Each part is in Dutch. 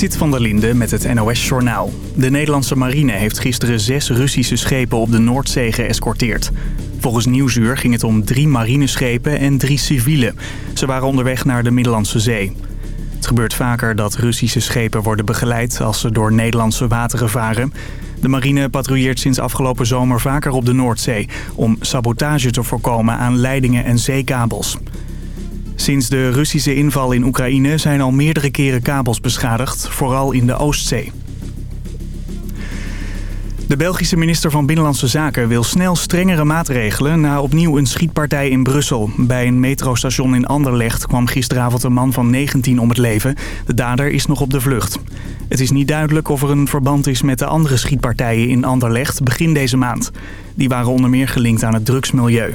Sit van der Linde met het NOS-journaal. De Nederlandse marine heeft gisteren zes Russische schepen op de Noordzee geëscorteerd. Volgens Nieuwsuur ging het om drie marineschepen en drie civiele. Ze waren onderweg naar de Middellandse Zee. Het gebeurt vaker dat Russische schepen worden begeleid als ze door Nederlandse wateren varen. De marine patrouilleert sinds afgelopen zomer vaker op de Noordzee... om sabotage te voorkomen aan leidingen en zeekabels. Sinds de Russische inval in Oekraïne zijn al meerdere keren kabels beschadigd, vooral in de Oostzee. De Belgische minister van Binnenlandse Zaken wil snel strengere maatregelen... na opnieuw een schietpartij in Brussel. Bij een metrostation in Anderlecht kwam gisteravond een man van 19 om het leven. De dader is nog op de vlucht. Het is niet duidelijk of er een verband is met de andere schietpartijen in Anderlecht begin deze maand. Die waren onder meer gelinkt aan het drugsmilieu.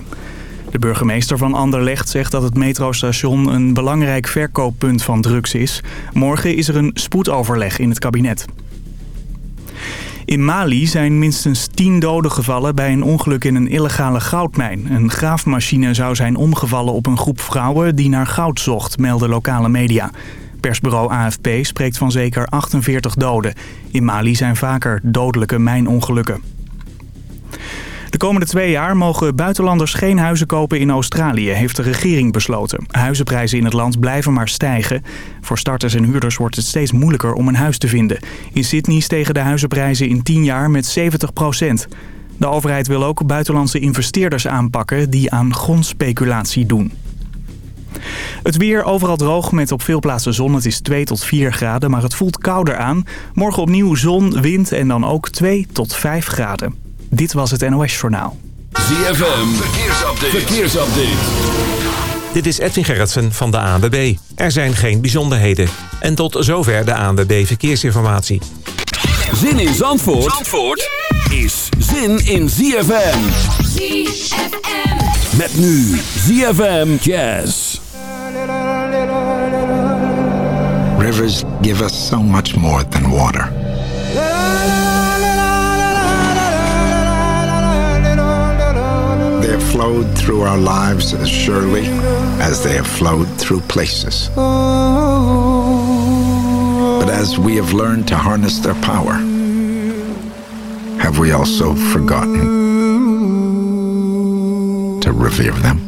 De burgemeester van Anderlecht zegt dat het metrostation een belangrijk verkooppunt van drugs is. Morgen is er een spoedoverleg in het kabinet. In Mali zijn minstens tien doden gevallen bij een ongeluk in een illegale goudmijn. Een graafmachine zou zijn omgevallen op een groep vrouwen die naar goud zocht, melden lokale media. Persbureau AFP spreekt van zeker 48 doden. In Mali zijn vaker dodelijke mijnongelukken. De komende twee jaar mogen buitenlanders geen huizen kopen in Australië, heeft de regering besloten. Huizenprijzen in het land blijven maar stijgen. Voor starters en huurders wordt het steeds moeilijker om een huis te vinden. In Sydney stegen de huizenprijzen in 10 jaar met 70 procent. De overheid wil ook buitenlandse investeerders aanpakken die aan grondspeculatie doen. Het weer overal droog met op veel plaatsen zon. Het is 2 tot 4 graden, maar het voelt kouder aan. Morgen opnieuw zon, wind en dan ook 2 tot 5 graden. Dit was het NOS Journaal. ZFM, verkeersupdate. verkeersupdate. Dit is Edwin Gerritsen van de ANWB. Er zijn geen bijzonderheden. En tot zover de ANWB Verkeersinformatie. Zin in Zandvoort, Zandvoort is zin in ZFM. ZFM. Met nu ZFM Jazz. Rivers give us so much more than water. Flowed through our lives as surely as they have flowed through places. But as we have learned to harness their power, have we also forgotten to revere them?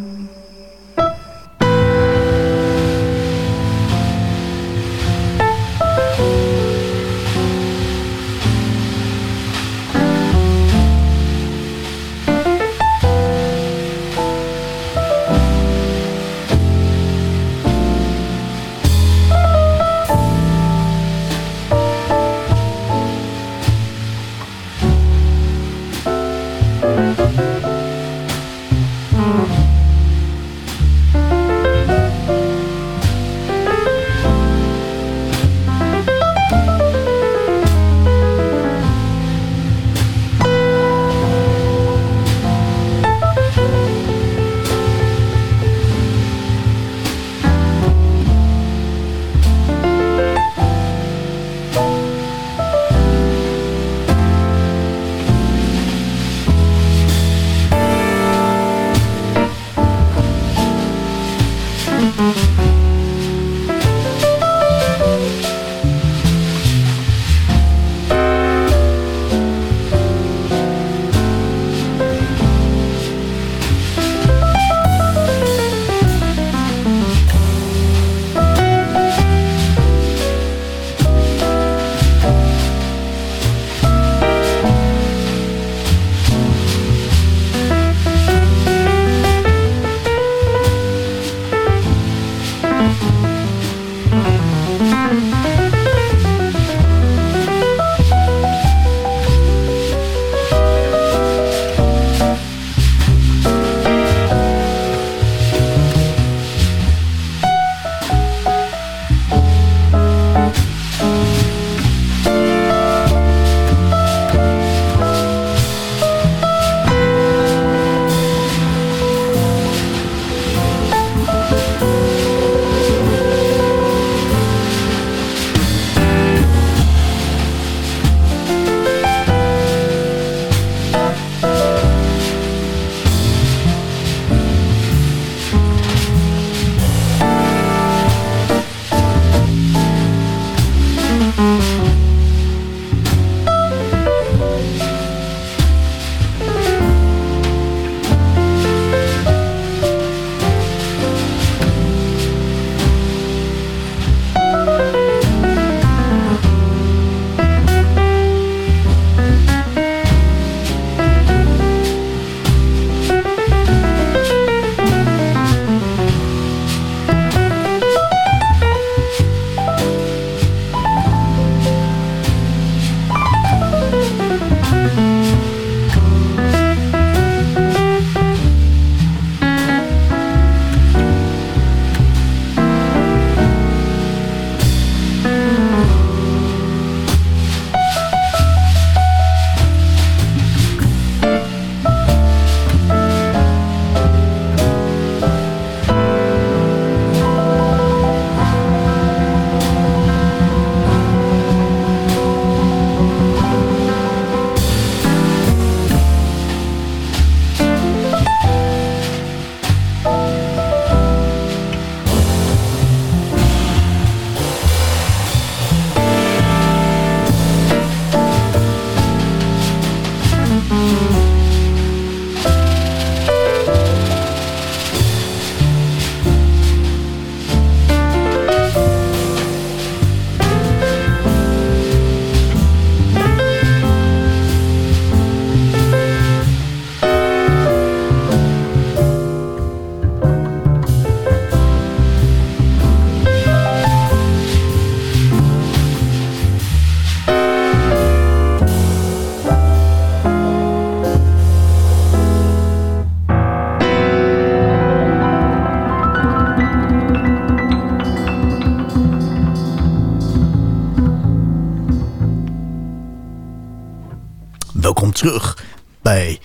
Terug bij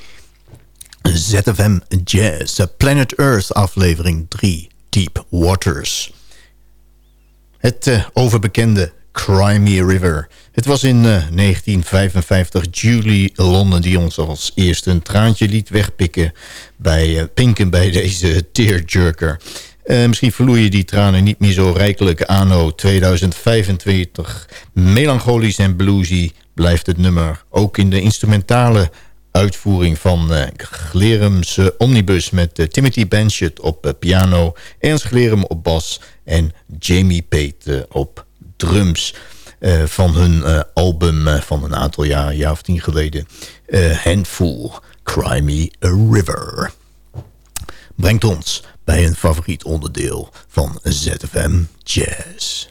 ZFM Jazz, Planet Earth aflevering 3, Deep Waters. Het uh, overbekende Crimey River. Het was in uh, 1955 Julie London die ons als eerste een traantje liet wegpikken... bij uh, pinken bij deze tearjerker. Uh, misschien verloeien die tranen niet meer zo rijkelijk anno 2025. Melancholisch en bluesy blijft het nummer. Ook in de instrumentale uitvoering van uh, Glerum's Omnibus... met uh, Timothy Benchett op uh, piano, Ernst Glerum op bas... en Jamie Pate op drums... van hun album van een aantal jaar, jaar of tien geleden... Handful, Cry Me a River. Brengt ons bij een favoriet onderdeel van ZFM Jazz.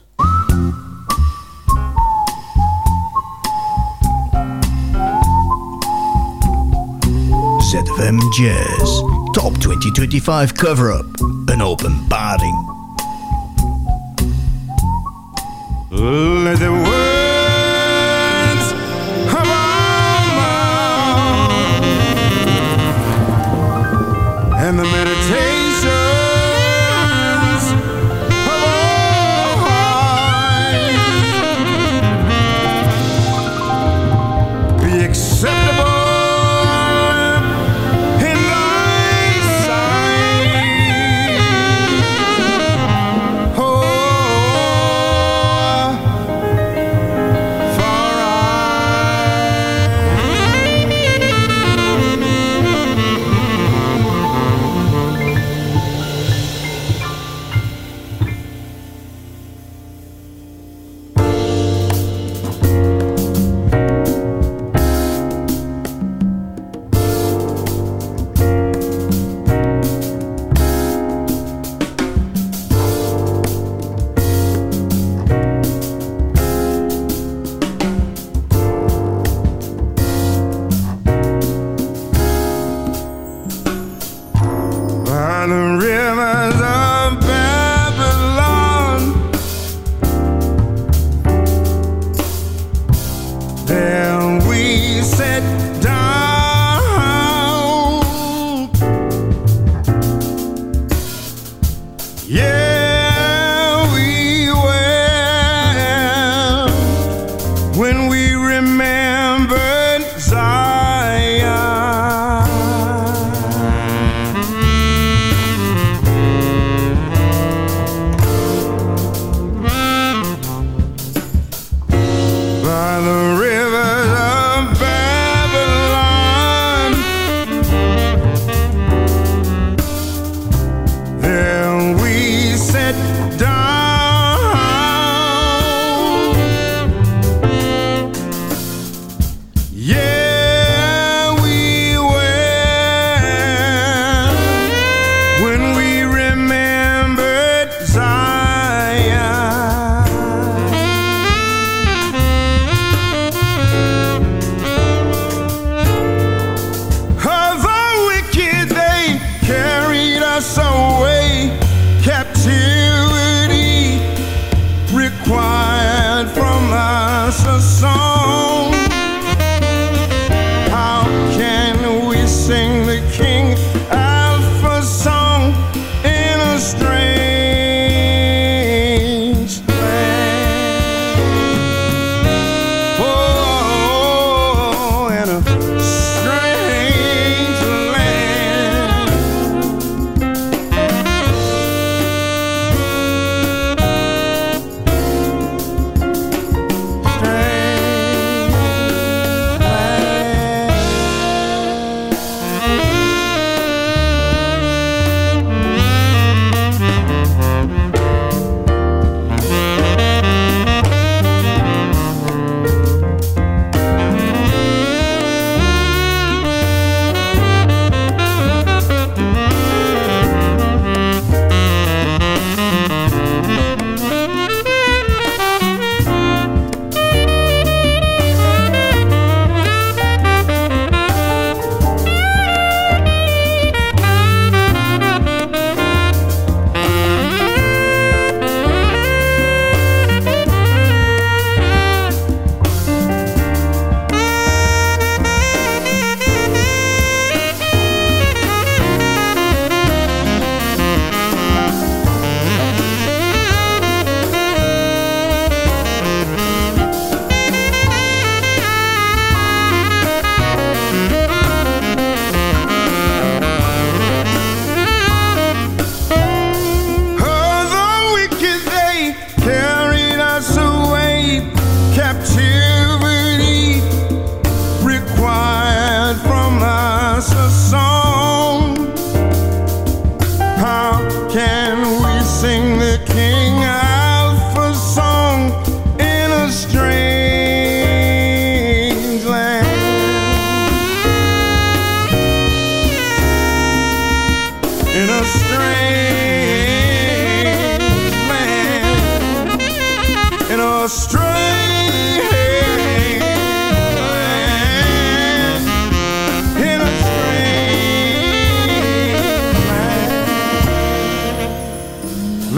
ZFM Jazz. Top 2025 Cover-Up. Een openbaring Let the words the rivers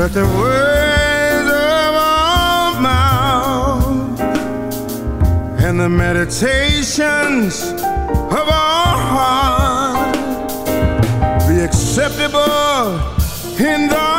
Let the words of our mouth and the meditations of our heart be acceptable in thy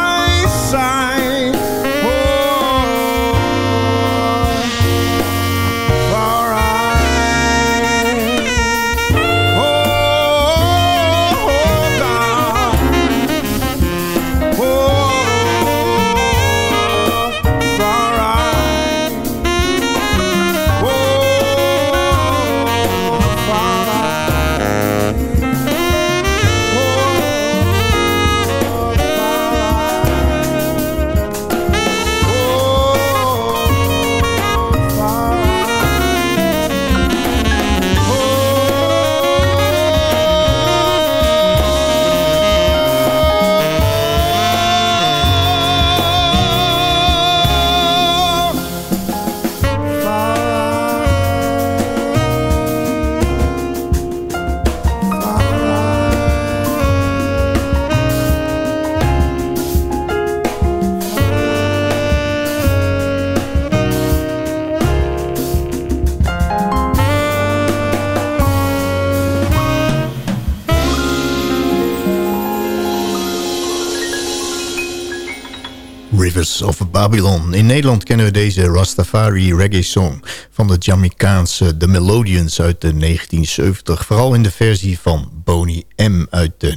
Of Babylon. In Nederland kennen we deze Rastafari reggae song van de Jamaicaanse The Melodians uit de 1970. Vooral in de versie van Boney M uit de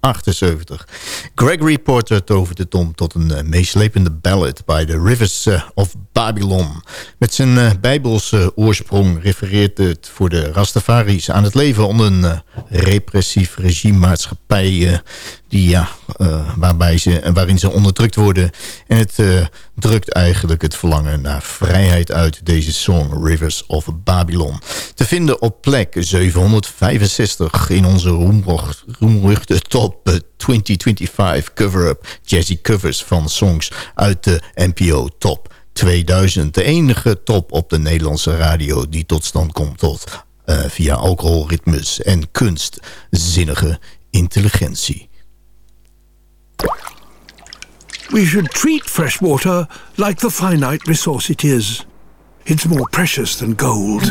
1978. Gregory Porter toverde om tot een uh, meeslepende ballad bij The Rivers uh, of Babylon. Met zijn uh, bijbelse oorsprong refereert het voor de Rastafaris aan het leven onder een repressief regimemaatschappij die, ja, waarbij ze, waarin ze onderdrukt worden. En het drukt eigenlijk het verlangen naar vrijheid uit deze song Rivers of Babylon. Te vinden op plek 765 in onze roemruchte top 2025 cover-up jazzy covers van songs uit de NPO Top 2000. De enige top op de Nederlandse radio die tot stand komt tot, uh, via alcoholritmes en kunstzinnige intelligentie. We should treat fresh water like the finite resource it is. It's more precious than gold.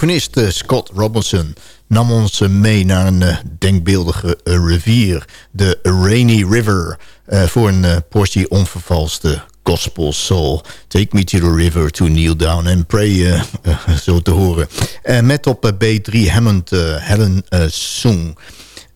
Saxofonist eh, Scott Robinson nam ons mee naar een uh, denkbeeldige rivier, de Rainy River, voor een portie onvervalste gospel soul. Take me to the river to kneel down and pray, zo te horen. met op B3 Hammond Helen Sung.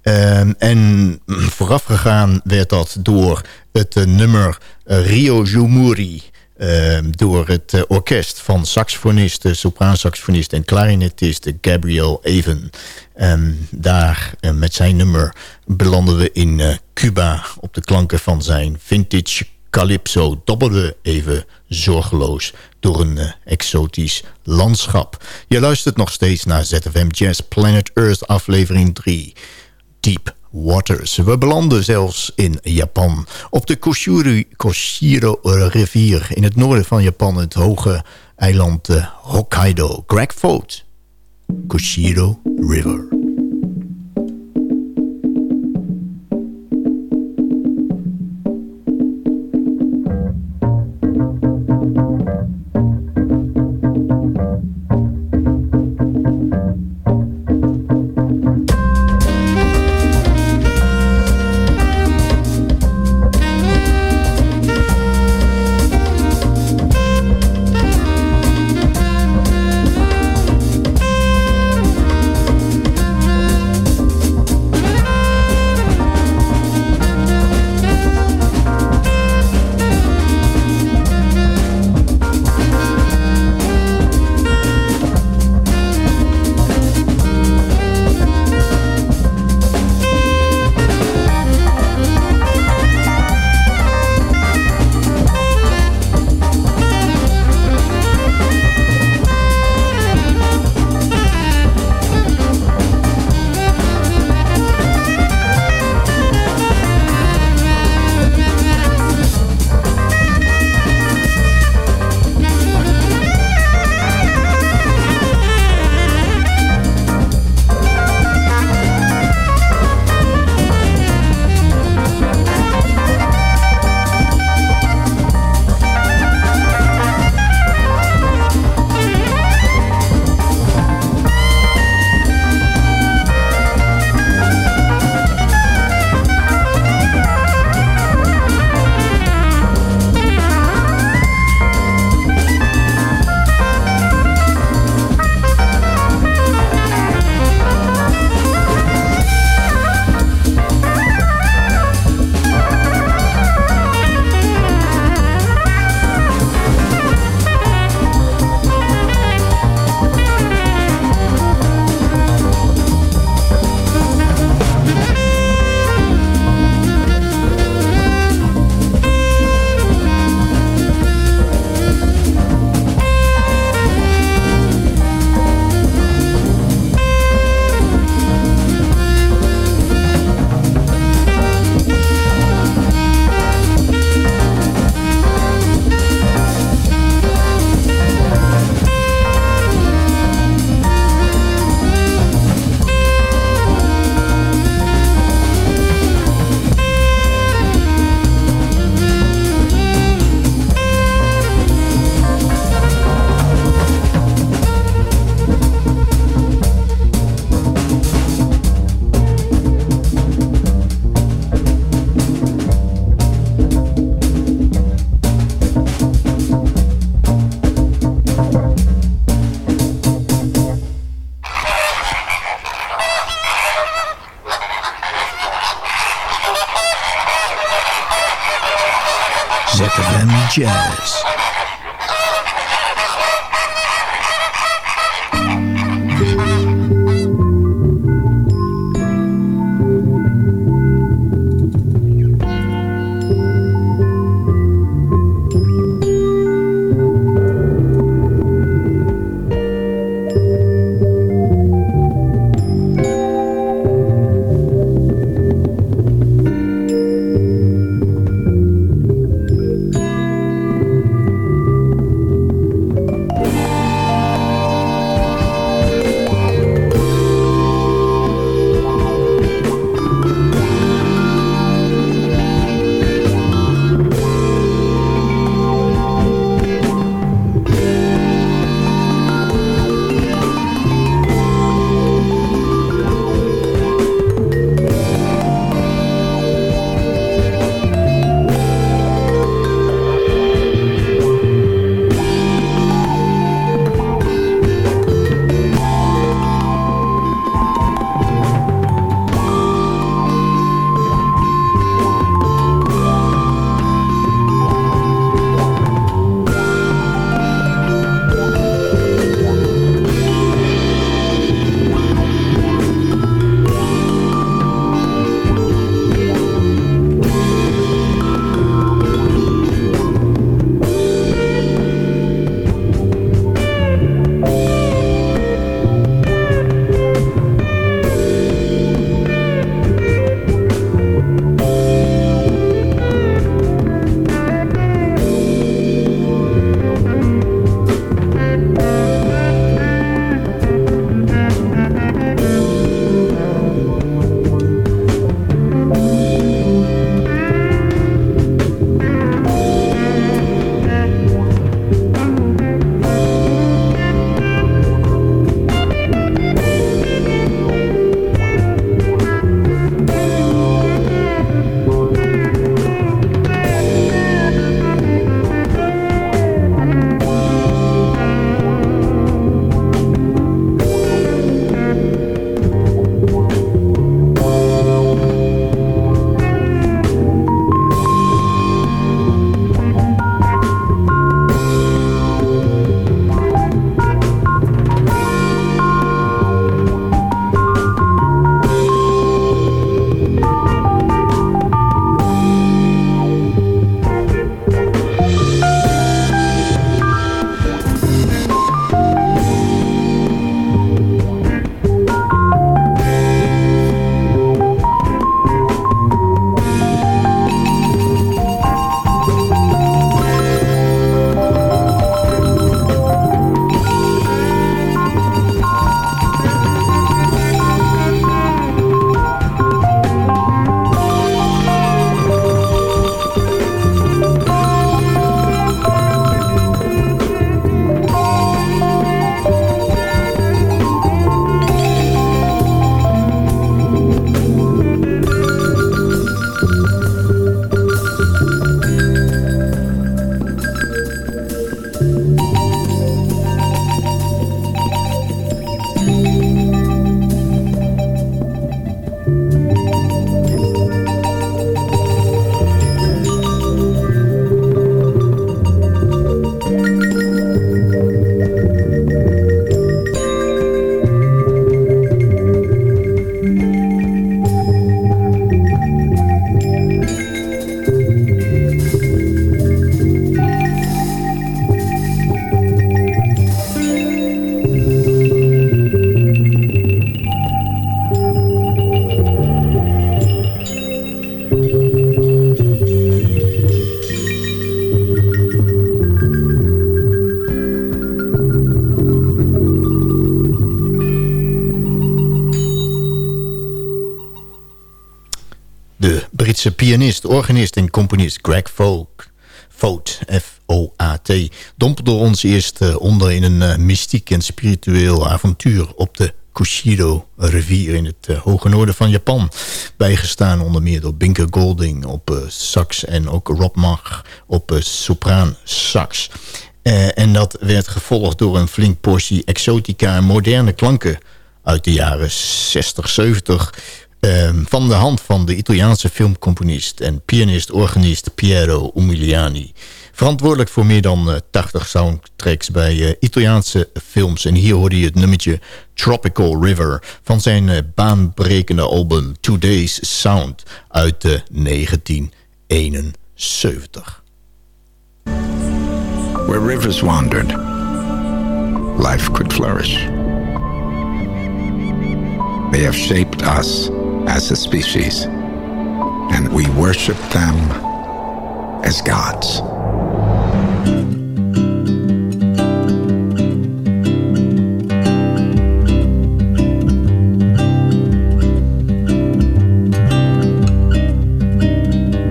Ehm, en voorafgegaan werd dat door het nummer Rio Jumuri... Ehm, door het uh, orkest van saxofonist, sopraansaxofonist en clarinetist Gabriel Even. En daar uh, met zijn nummer belanden we in uh, Cuba op de klanken van zijn vintage calypso. Dobbelden even zorgeloos door een exotisch landschap. Je luistert nog steeds naar ZFM Jazz Planet Earth aflevering 3. Deep We belanden zelfs in Japan. Op de Koshiro, Koshiro rivier in het noorden van Japan. Het hoge eiland uh, Hokkaido. Greg Foot. Koshiro River. Jazz. Pianist, organist en componist Greg Folk, Foat, F-O-A-T, dompelde ons eerst eh, onder in een uh, mystiek en spiritueel avontuur op de Kushido-rivier in het uh, hoge noorden van Japan. Bijgestaan onder meer door Binker Golding op sax en ook Rob Mach op sopraan sax. en dat werd gevolgd door een flink portie exotica en moderne klanken uit de jaren 60, 70... Ehm, van de hand van de Italiaanse filmcomponist en pianist-organist Piero Umiliani. Verantwoordelijk voor meer dan uh, 80 soundtracks bij uh, Italiaanse films. En hier hoorde je het nummertje Tropical River van zijn uh, baanbrekende album Today's Sound uit 1971. Where rivers wandered, life could flourish. They have shaped us as a species, and we worship them as gods.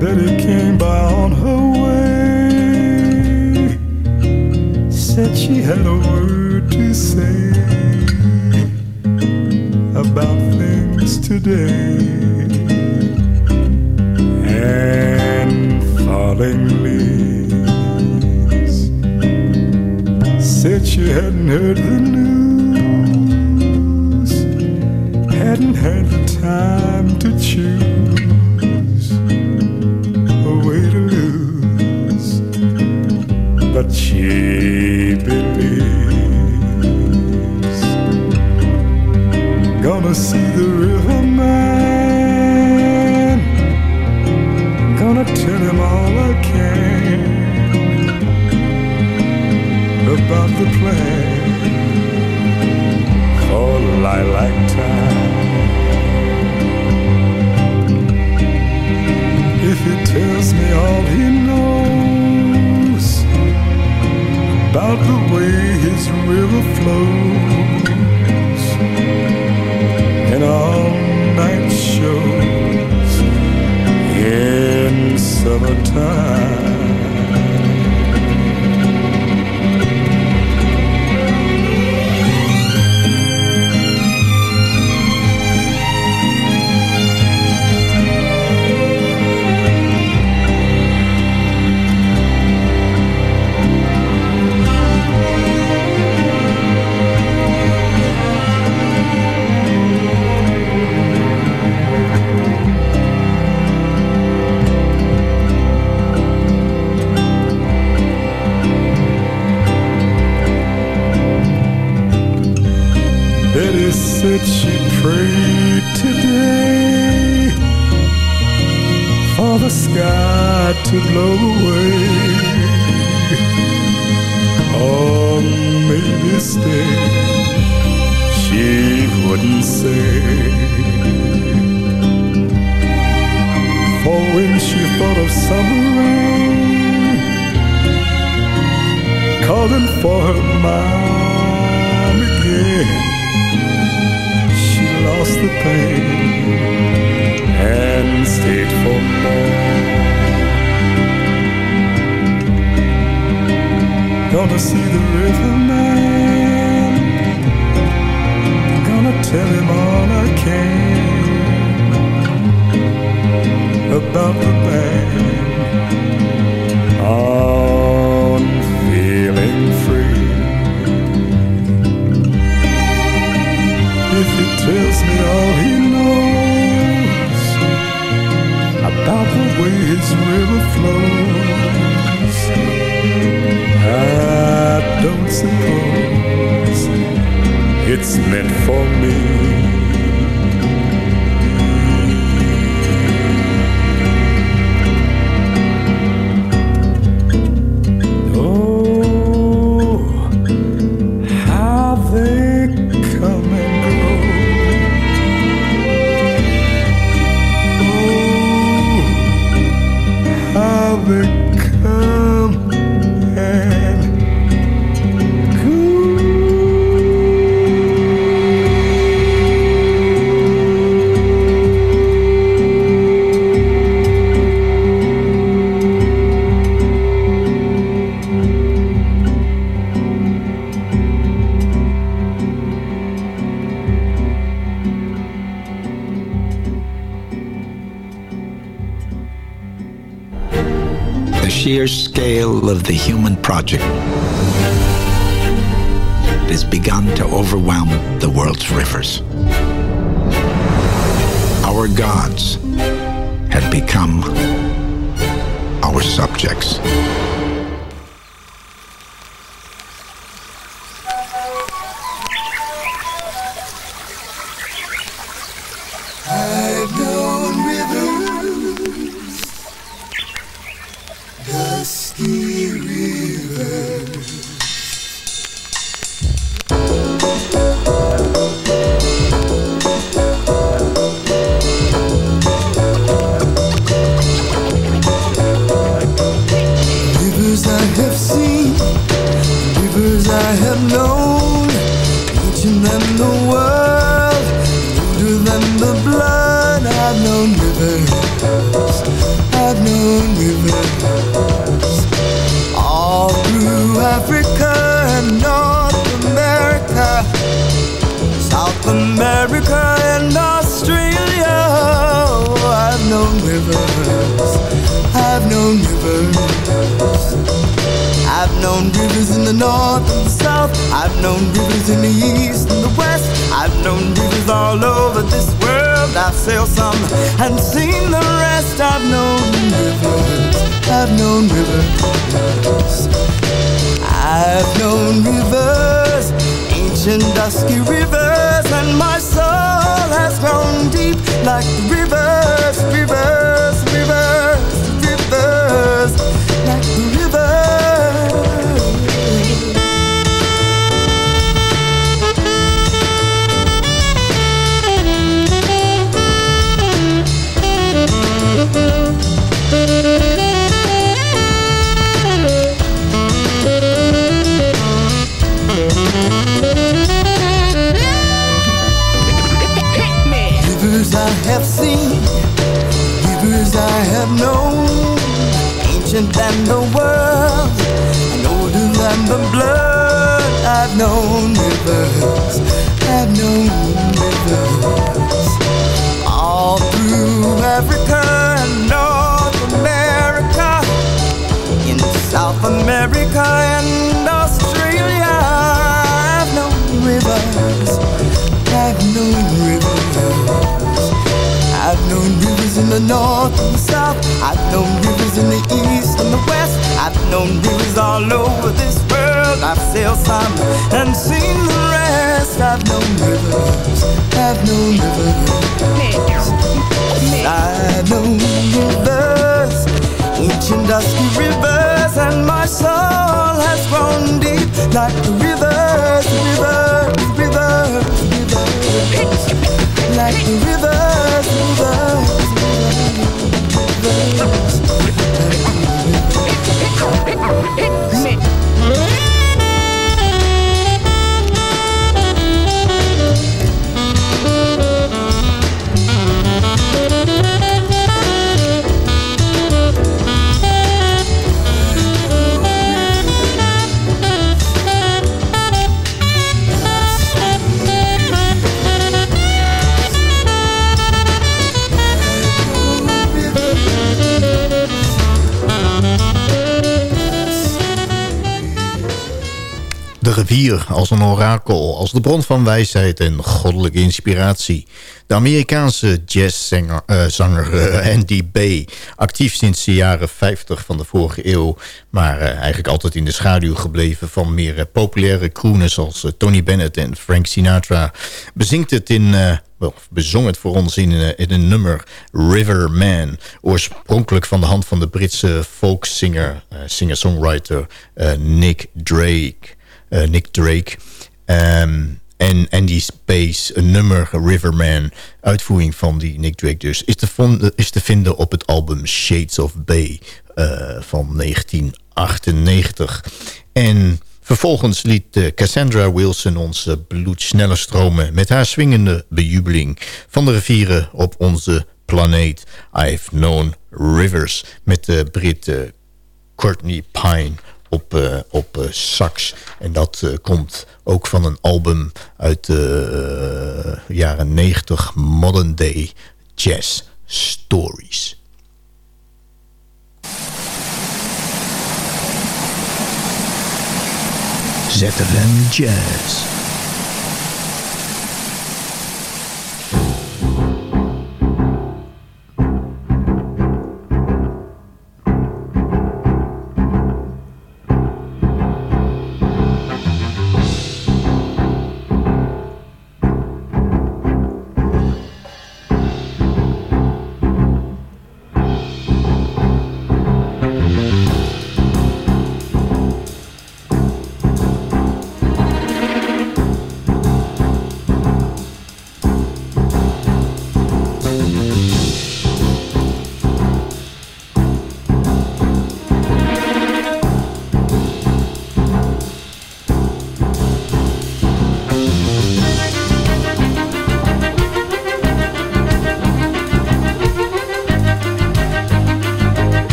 Betty came by on her way, said she had a word to say about things today. And falling leaves. Said she hadn't heard the news, hadn't had the time to choose a way to lose, but she believes gonna see the riverman. Gonna tell him all I can about the plan for lilac time. If he tells me all he knows about the way his river flows night shows in summertime. Betty said she prayed today for the sky to blow away or maybe stay. She wouldn't say. For when she thought of summer rain calling for her mind again lost the pain and stayed for more. Gonna see the riverman. Gonna tell him all I can about the band. On tells me all he knows about the way his river flows. I don't suppose it's meant for me. Scale of the human project it has begun to overwhelm the world's rivers. Our gods had become our subjects. Ancient dusky rivers, and my soul has grown deep like rivers, rivers, ancient than the world, and older than the blood. I've known rivers, I've known rivers, all through Africa and North America, in South America and Australia. I've known rivers, I've known rivers. I've known rivers in the north and south. I've known rivers in the east and the west. I've known rivers all over this world. I've sailed some and seen the rest. I've known rivers. I've known rivers. I've known rivers, ancient dusty rivers, and my soul has grown deep like the rivers, rivers, rivers, rivers, like the rivers, rivers, Hey! De rivier als een orakel, als de bron van wijsheid en goddelijke inspiratie. De Amerikaanse jazzzanger eh, zanger, eh, Andy Bay, actief sinds de jaren 50 van de vorige eeuw... maar eh, eigenlijk altijd in de schaduw gebleven van meer populaire crooners... zoals Tony Bennett en Frank Sinatra, bezingt het in... Wel, bezong het voor ons in, in een nummer River Man. Oorspronkelijk van de hand van de Britse folksinger, singer-songwriter Nick Drake. Uh, Nick Drake. Um, en Andy Space, een nummer Riverman, uitvoering van die Nick Drake dus, is te, is te vinden op het album Shades of Bay uh, van 1998. En vervolgens liet uh, Cassandra Wilson ons bloed sneller stromen met haar swingende bejubeling van de rivieren op onze planeet. I've Known Rivers met de Brit Courtney Pine op, uh, op eh, sax. En dat eh, komt ook van een album uit de jaren 90, Modern Day Jazz Stories. ZFM Jazz.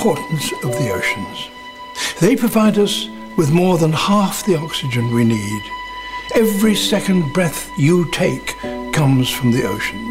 Importance of the oceans. They provide us with more than half the oxygen we need. Every second breath you take comes from the oceans.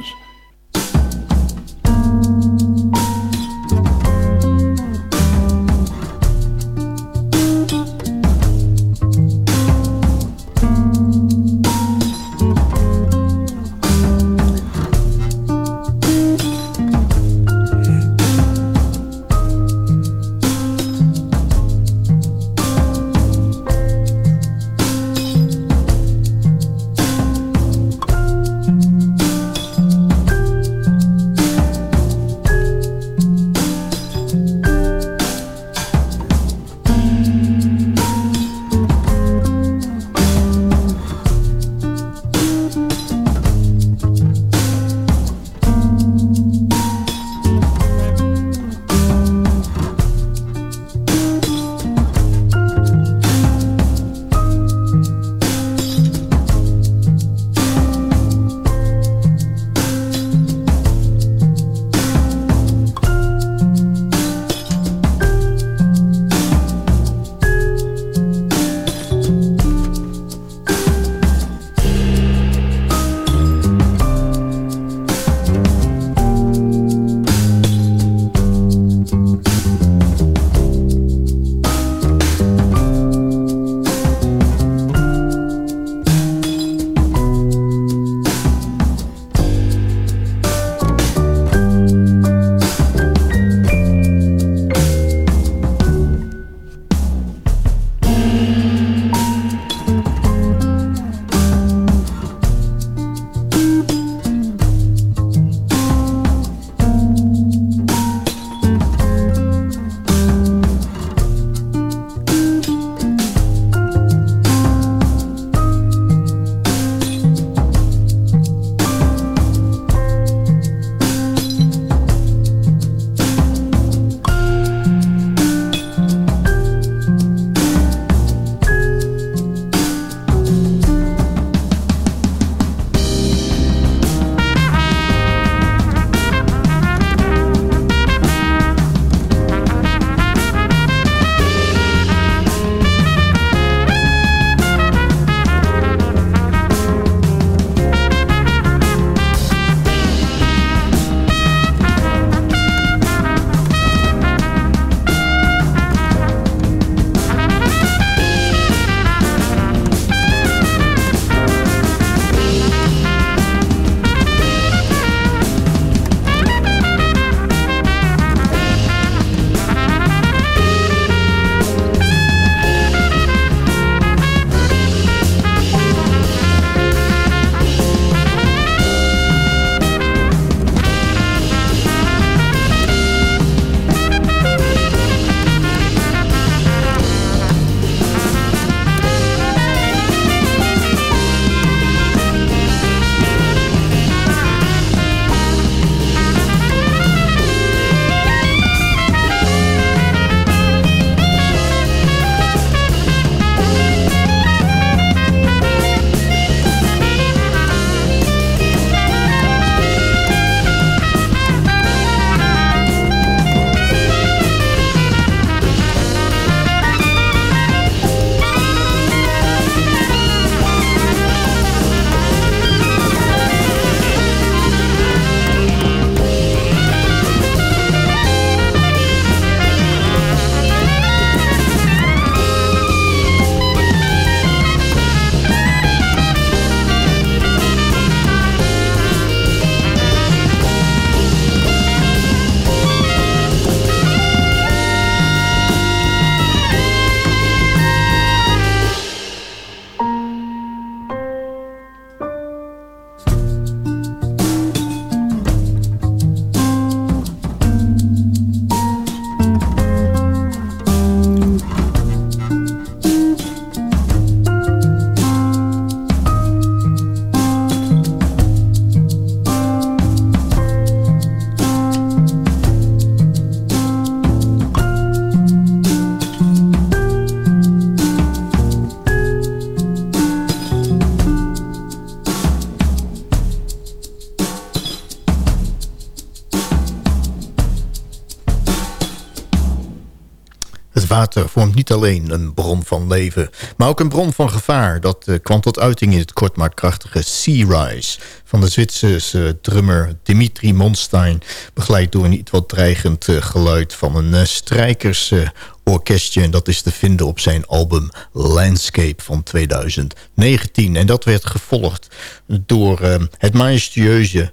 Niet alleen een bron van leven, maar ook een bron van gevaar. Dat uh, kwam tot uiting in het kort maar krachtige Sea Rise van de Zwitserse drummer Dimitri Monstein... begeleid door een iets wat dreigend uh, geluid van een uh, strijkersorkestje. en dat is te vinden op zijn album Landscape van 2019. En dat werd gevolgd door het majestueuze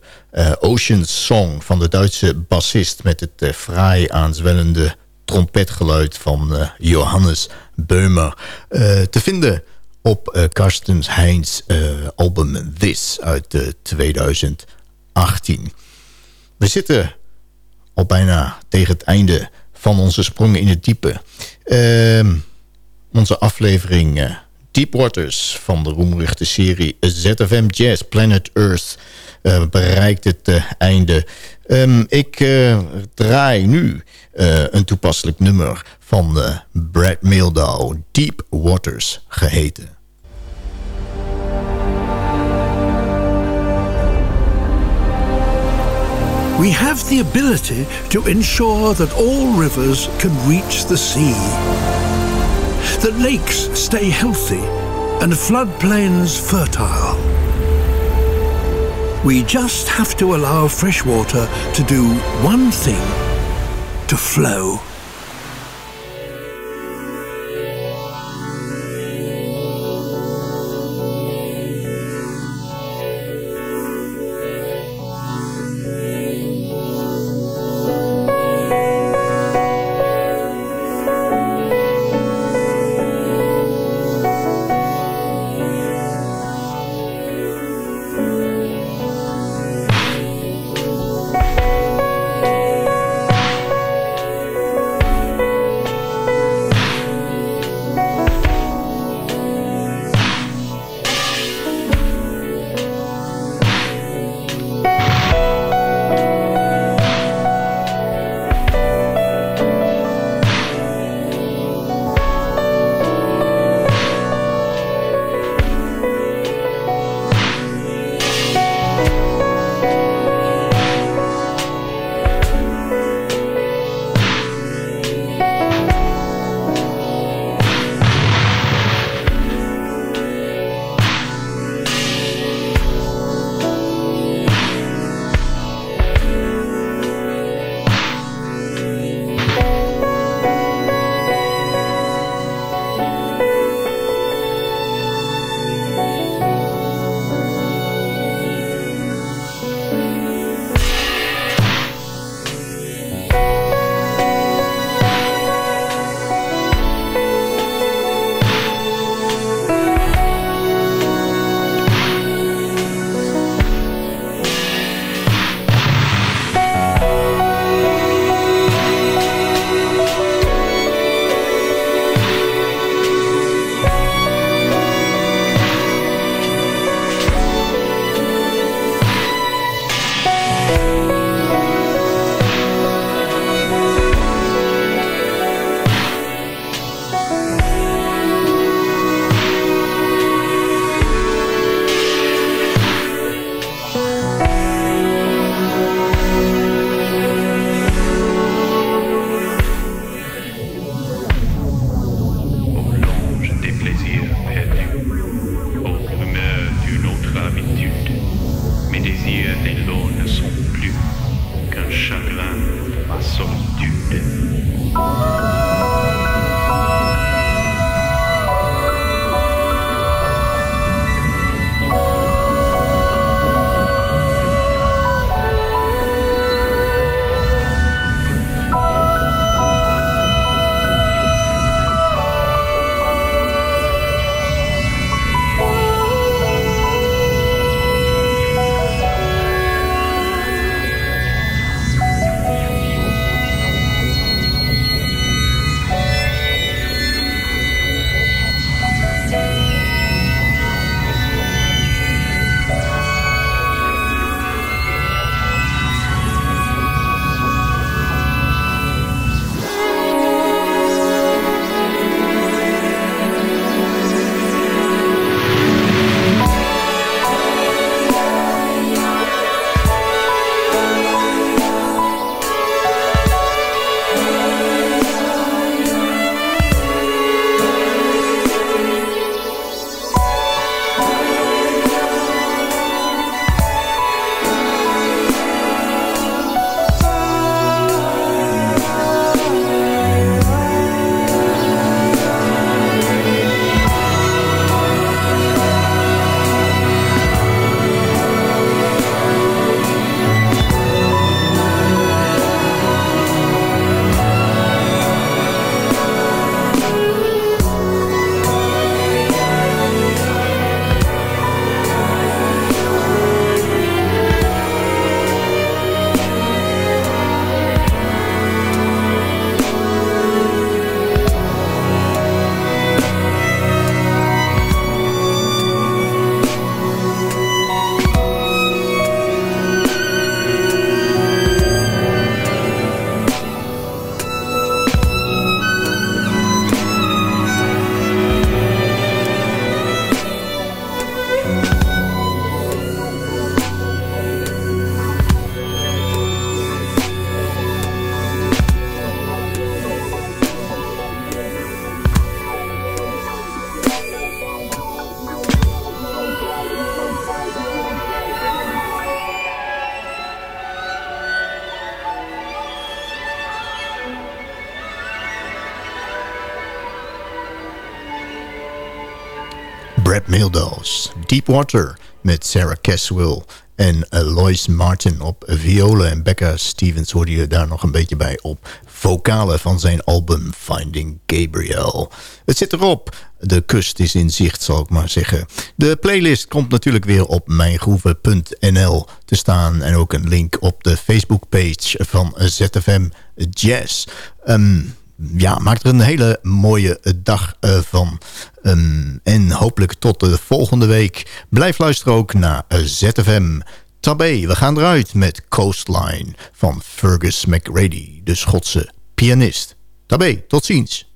Ocean Song... van de Duitse bassist met het fraai aanzwellende trompetgeluid van uh, Johannes Beumer. Uh, te vinden op uh, Karstens Heins album This uit 2018. We zitten al bijna tegen het einde van onze sprongen in het diepe. Ehm, onze aflevering Deep Waters van de roemruchte serie ZFM Jazz Planet Earth bereikt het einde. Um, ik uh, draai nu een toepasselijk nummer van Brad Mehldau, Deep Waters geheten. We have the ability to ensure that all rivers can reach the sea. That lakes stay healthy and floodplains fertile. We just have to allow fresh water to do one thing to flow. Brad. Deepwater met Sarah Caswell en Lois Martin op violen. En Becca Stevens hoorde je daar nog een beetje bij op vocalen van zijn album Finding Gabriel. Het zit erop. De kust is in zicht, zal ik maar zeggen. De playlist komt natuurlijk weer op mijngroeven.nl te staan. En ook een link op de Facebookpage van ZFM Jazz. Um, ja, maak er een hele mooie dag uh, van. Um, en hopelijk tot de volgende week. Blijf luisteren ook naar uh, ZFM. Tabé, we gaan eruit met Coastline van Fergus McRady, de Schotse pianist. Tabé, tot ziens.